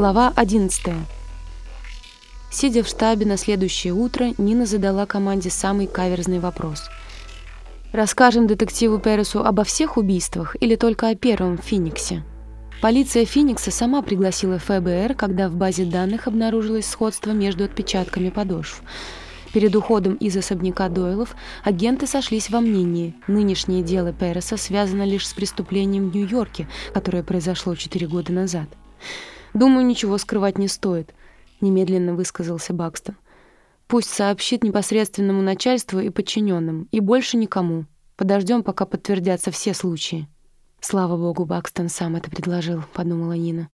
Глава 11. Сидя в штабе на следующее утро, Нина задала команде самый каверзный вопрос. «Расскажем детективу Пересу обо всех убийствах или только о первом в Фениксе?» Полиция Феникса сама пригласила ФБР, когда в базе данных обнаружилось сходство между отпечатками подошв. Перед уходом из особняка Дойлов агенты сошлись во мнении, нынешнее дело Переса связано лишь с преступлением в Нью-Йорке, которое произошло четыре года назад. «Думаю, ничего скрывать не стоит», — немедленно высказался Бакстон. «Пусть сообщит непосредственному начальству и подчиненным, и больше никому. Подождем, пока подтвердятся все случаи». «Слава богу, Бакстон сам это предложил», — подумала Нина.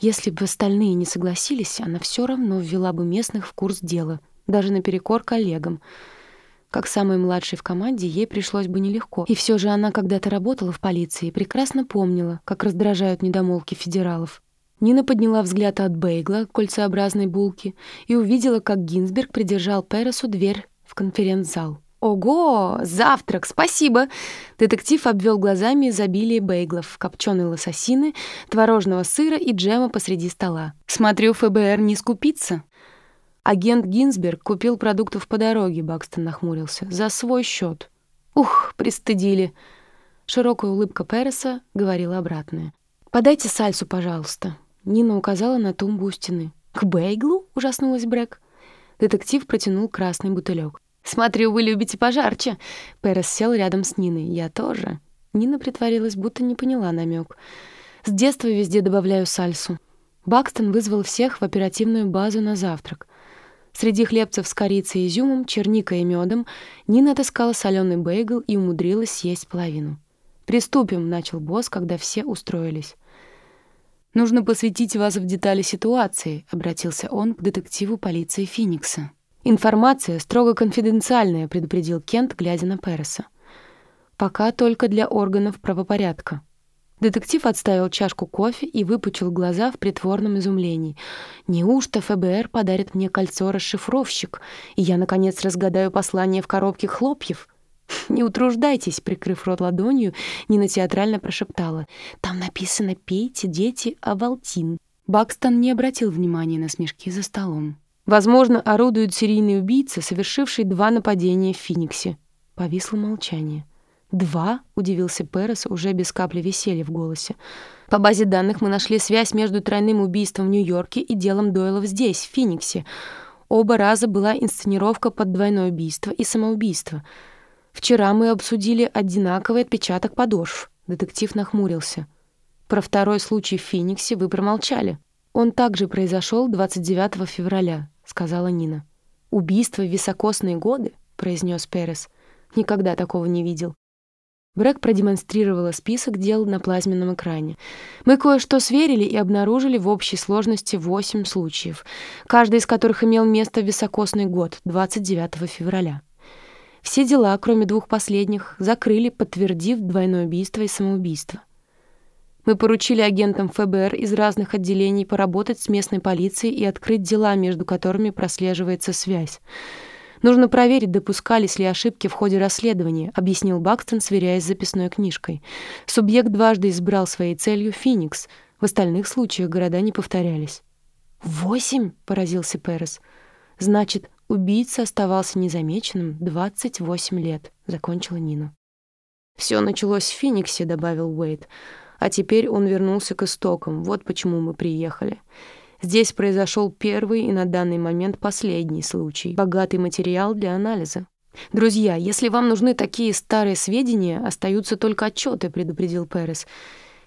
Если бы остальные не согласились, она все равно ввела бы местных в курс дела, даже наперекор коллегам. Как самой младшей в команде, ей пришлось бы нелегко. И все же она когда-то работала в полиции и прекрасно помнила, как раздражают недомолвки федералов. Нина подняла взгляд от бейгла, кольцеобразной булки, и увидела, как Гинзберг придержал Пересу дверь в конференц-зал. «Ого! Завтрак! Спасибо!» Детектив обвел глазами изобилие бейглов, копченой лососины, творожного сыра и джема посреди стола. «Смотрю, ФБР не скупится!» Агент Гинзберг купил продуктов по дороге, Бакстон нахмурился. «За свой счет. «Ух, пристыдили!» Широкая улыбка Переса говорила обратное. «Подайте сальсу, пожалуйста». Нина указала на тумбу у стены. «К бейглу?» — ужаснулась Брэк. Детектив протянул красный бутылек. «Смотрю, вы любите пожарче». Перес сел рядом с Ниной. «Я тоже». Нина притворилась, будто не поняла намек. «С детства везде добавляю сальсу». Бакстон вызвал всех в оперативную базу на завтрак. Среди хлебцев с корицей и изюмом, черникой и медом Нина отыскала соленый бейгл и умудрилась съесть половину. «Приступим», — начал босс, когда все устроились. «Нужно посвятить вас в детали ситуации», — обратился он к детективу полиции Феникса. «Информация строго конфиденциальная», — предупредил Кент, глядя на Переса. «Пока только для органов правопорядка». Детектив отставил чашку кофе и выпучил глаза в притворном изумлении. «Неужто ФБР подарит мне кольцо-расшифровщик, и я, наконец, разгадаю послание в коробке хлопьев?» «Не утруждайтесь», — прикрыв рот ладонью, Нина театрально прошептала. «Там написано «Пейте, дети, Авалтин». Бакстон не обратил внимания на смешки за столом. «Возможно, орудует серийный убийца, совершивший два нападения в Фениксе». Повисло молчание. «Два?» — удивился Перес, уже без капли веселья в голосе. «По базе данных мы нашли связь между тройным убийством в Нью-Йорке и делом Дойлов здесь, в Фениксе. Оба раза была инсценировка под двойное убийство и самоубийство». Вчера мы обсудили одинаковый отпечаток подошв. Детектив нахмурился. Про второй случай в Фениксе вы промолчали. Он также произошел 29 февраля, сказала Нина. Убийство в високосные годы, произнес Перес. Никогда такого не видел. Брэк продемонстрировала список дел на плазменном экране. Мы кое-что сверили и обнаружили в общей сложности восемь случаев, каждый из которых имел место в високосный год, 29 февраля. Все дела, кроме двух последних, закрыли, подтвердив двойное убийство и самоубийство. Мы поручили агентам ФБР из разных отделений поработать с местной полицией и открыть дела, между которыми прослеживается связь. Нужно проверить, допускались ли ошибки в ходе расследования, объяснил Бакстон, сверяясь с записной книжкой. Субъект дважды избрал своей целью Феникс. В остальных случаях города не повторялись. «Восемь?» — поразился Перес. «Значит, Убийца оставался незамеченным 28 лет, закончила Нина. Все началось в Фениксе, добавил Уэйд. А теперь он вернулся к истокам. Вот почему мы приехали. Здесь произошел первый и на данный момент последний случай. Богатый материал для анализа. Друзья, если вам нужны такие старые сведения, остаются только отчеты, предупредил Перес.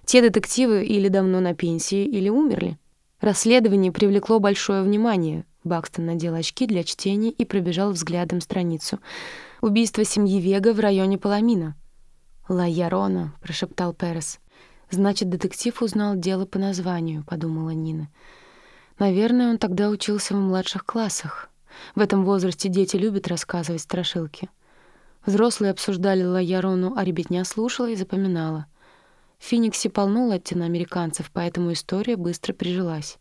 Те детективы или давно на пенсии, или умерли. Расследование привлекло большое внимание. Бакстон надел очки для чтения и пробежал взглядом страницу. Убийство семьи Вега в районе Паламина. «Ла Ярона», — прошептал Перес. «Значит, детектив узнал дело по названию», — подумала Нина. «Наверное, он тогда учился в младших классах. В этом возрасте дети любят рассказывать страшилки». Взрослые обсуждали Ла Ярону, а ребятня слушала и запоминала. В Фениксе полно латиноамериканцев, поэтому история быстро прижилась.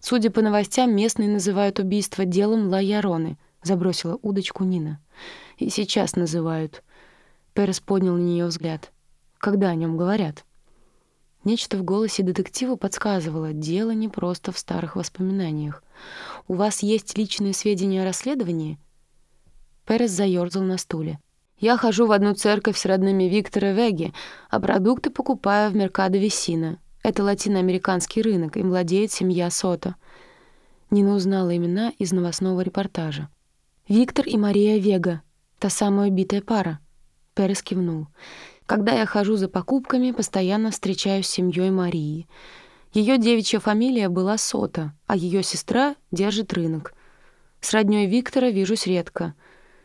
Судя по новостям, местные называют убийство делом Лаяроны, забросила удочку Нина. И сейчас называют. Перес поднял на нее взгляд. Когда о нем говорят? Нечто в голосе детектива подсказывало, дело не просто в старых воспоминаниях. «У вас есть личные сведения о расследовании?» Перес заёрзал на стуле. «Я хожу в одну церковь с родными Виктора Веги, а продукты покупаю в Меркадо Весина. Это латиноамериканский рынок, им владеет семья Сота». Нина узнала имена из новостного репортажа. «Виктор и Мария Вега. Та самая убитая пара». Перес кивнул. Когда я хожу за покупками, постоянно встречаюсь с семьей Марии. Ее девичья фамилия была Сота, а ее сестра держит рынок. С роднёй Виктора вижусь редко.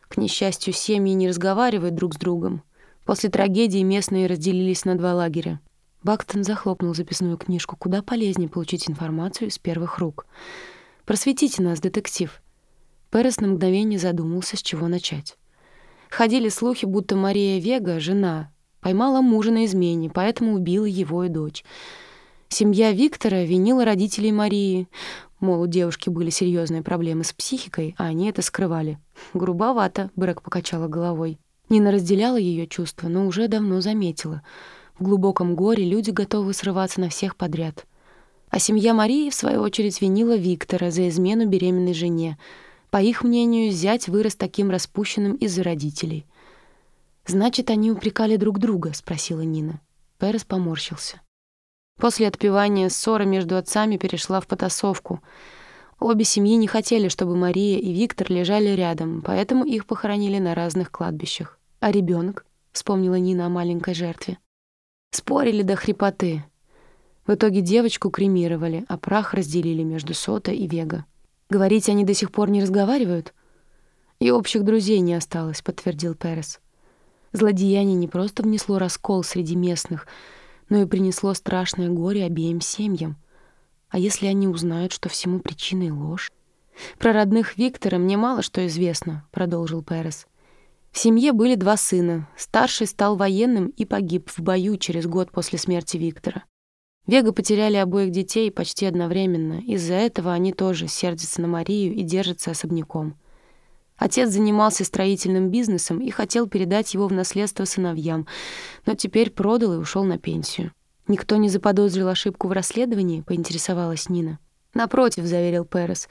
К несчастью, семьи не разговаривают друг с другом. После трагедии местные разделились на два лагеря. Бактон захлопнул записную книжку. Куда полезнее получить информацию из первых рук. «Просветите нас, детектив». Перес на мгновение задумался, с чего начать. Ходили слухи, будто Мария Вега, жена, Поймала мужа на измене, поэтому убила его и дочь. Семья Виктора винила родителей Марии. Мол, у девушки были серьезные проблемы с психикой, а они это скрывали. Грубовато, Брэк покачала головой. Нина разделяла ее чувства, но уже давно заметила. В глубоком горе люди готовы срываться на всех подряд. А семья Марии, в свою очередь, винила Виктора за измену беременной жене. По их мнению, зять вырос таким распущенным из-за родителей — «Значит, они упрекали друг друга?» — спросила Нина. Перес поморщился. После отпевания ссора между отцами перешла в потасовку. Обе семьи не хотели, чтобы Мария и Виктор лежали рядом, поэтому их похоронили на разных кладбищах. «А ребенок? вспомнила Нина о маленькой жертве. Спорили до хрипоты. В итоге девочку кремировали, а прах разделили между Сота и Вега. «Говорите, они до сих пор не разговаривают?» «И общих друзей не осталось», — подтвердил Перес. Злодеяние не просто внесло раскол среди местных, но и принесло страшное горе обеим семьям. А если они узнают, что всему причиной ложь? «Про родных Виктора мне мало что известно», — продолжил Перес. В семье были два сына. Старший стал военным и погиб в бою через год после смерти Виктора. Вега потеряли обоих детей почти одновременно. Из-за этого они тоже сердятся на Марию и держатся особняком. Отец занимался строительным бизнесом и хотел передать его в наследство сыновьям, но теперь продал и ушел на пенсию. «Никто не заподозрил ошибку в расследовании?» — поинтересовалась Нина. «Напротив», — заверил Перес.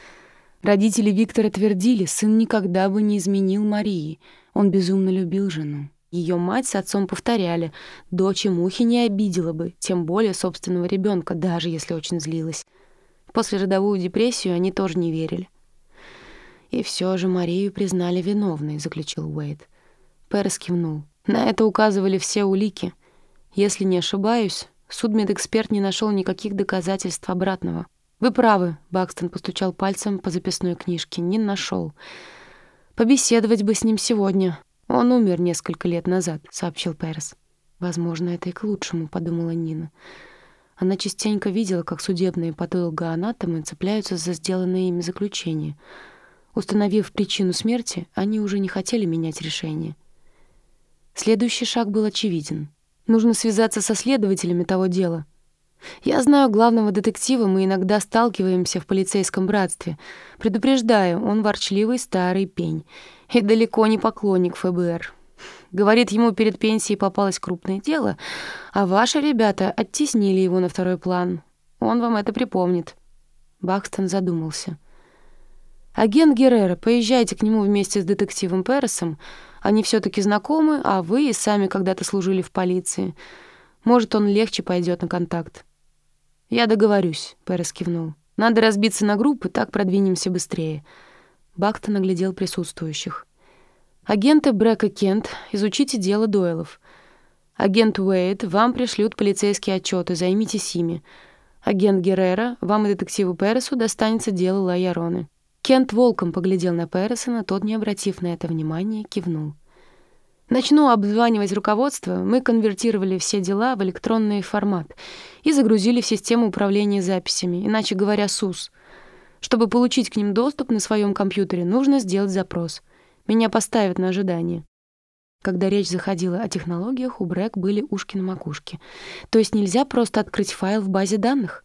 Родители Виктора твердили, сын никогда бы не изменил Марии. Он безумно любил жену. Ее мать с отцом повторяли, дочь и мухи не обидела бы, тем более собственного ребенка, даже если очень злилась. После родовую депрессию они тоже не верили. «И все же Марию признали виновной», — заключил Уэйд. Перес кивнул. «На это указывали все улики. Если не ошибаюсь, судмедэксперт не нашел никаких доказательств обратного». «Вы правы», — Бакстон постучал пальцем по записной книжке. «Не нашел. Побеседовать бы с ним сегодня. Он умер несколько лет назад», — сообщил Перес. «Возможно, это и к лучшему», — подумала Нина. Она частенько видела, как судебные патологоанатомы цепляются за сделанные ими заключения — Установив причину смерти, они уже не хотели менять решение. Следующий шаг был очевиден. Нужно связаться со следователями того дела. Я знаю главного детектива, мы иногда сталкиваемся в полицейском братстве. Предупреждаю, он ворчливый старый пень и далеко не поклонник ФБР. Говорит, ему перед пенсией попалось крупное дело, а ваши ребята оттеснили его на второй план. Он вам это припомнит. Бакстон задумался. Агент Геррера, поезжайте к нему вместе с детективом Пересом. Они все таки знакомы, а вы и сами когда-то служили в полиции. Может, он легче пойдет на контакт. Я договорюсь, Перес кивнул. Надо разбиться на группы, так продвинемся быстрее. Бактон оглядел присутствующих. Агенты Брэк и Кент, изучите дело Дойлов. Агент Уэйд, вам пришлют полицейские отчеты, займитесь ими. Агент Геррера, вам и детективу Пересу достанется дело Лайароны. Кент волком поглядел на Пересона, тот, не обратив на это внимания, кивнул. Начну обзванивать руководство. Мы конвертировали все дела в электронный формат и загрузили в систему управления записями, иначе говоря, СУС. Чтобы получить к ним доступ на своем компьютере, нужно сделать запрос. Меня поставят на ожидание. Когда речь заходила о технологиях, у Брэк были ушки на макушке. То есть нельзя просто открыть файл в базе данных?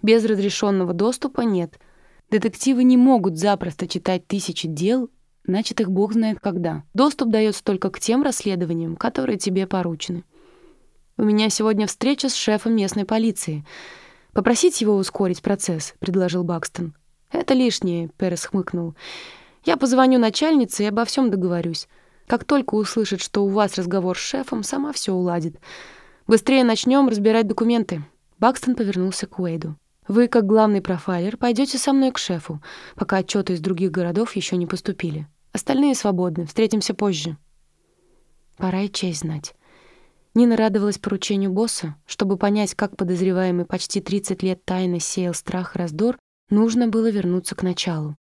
Без разрешенного доступа нет — Детективы не могут запросто читать тысячи дел, начатых бог знает когда. Доступ дается только к тем расследованиям, которые тебе поручены. У меня сегодня встреча с шефом местной полиции. Попросить его ускорить процесс», — предложил Бакстон. «Это лишнее», — Перес хмыкнул. «Я позвоню начальнице и обо всем договорюсь. Как только услышит, что у вас разговор с шефом, сама все уладит. Быстрее начнем разбирать документы». Бакстон повернулся к Уэйду. «Вы, как главный профайлер, пойдете со мной к шефу, пока отчеты из других городов еще не поступили. Остальные свободны. Встретимся позже». Пора и честь знать. Нина радовалась поручению босса. Чтобы понять, как подозреваемый почти 30 лет тайно сеял страх и раздор, нужно было вернуться к началу.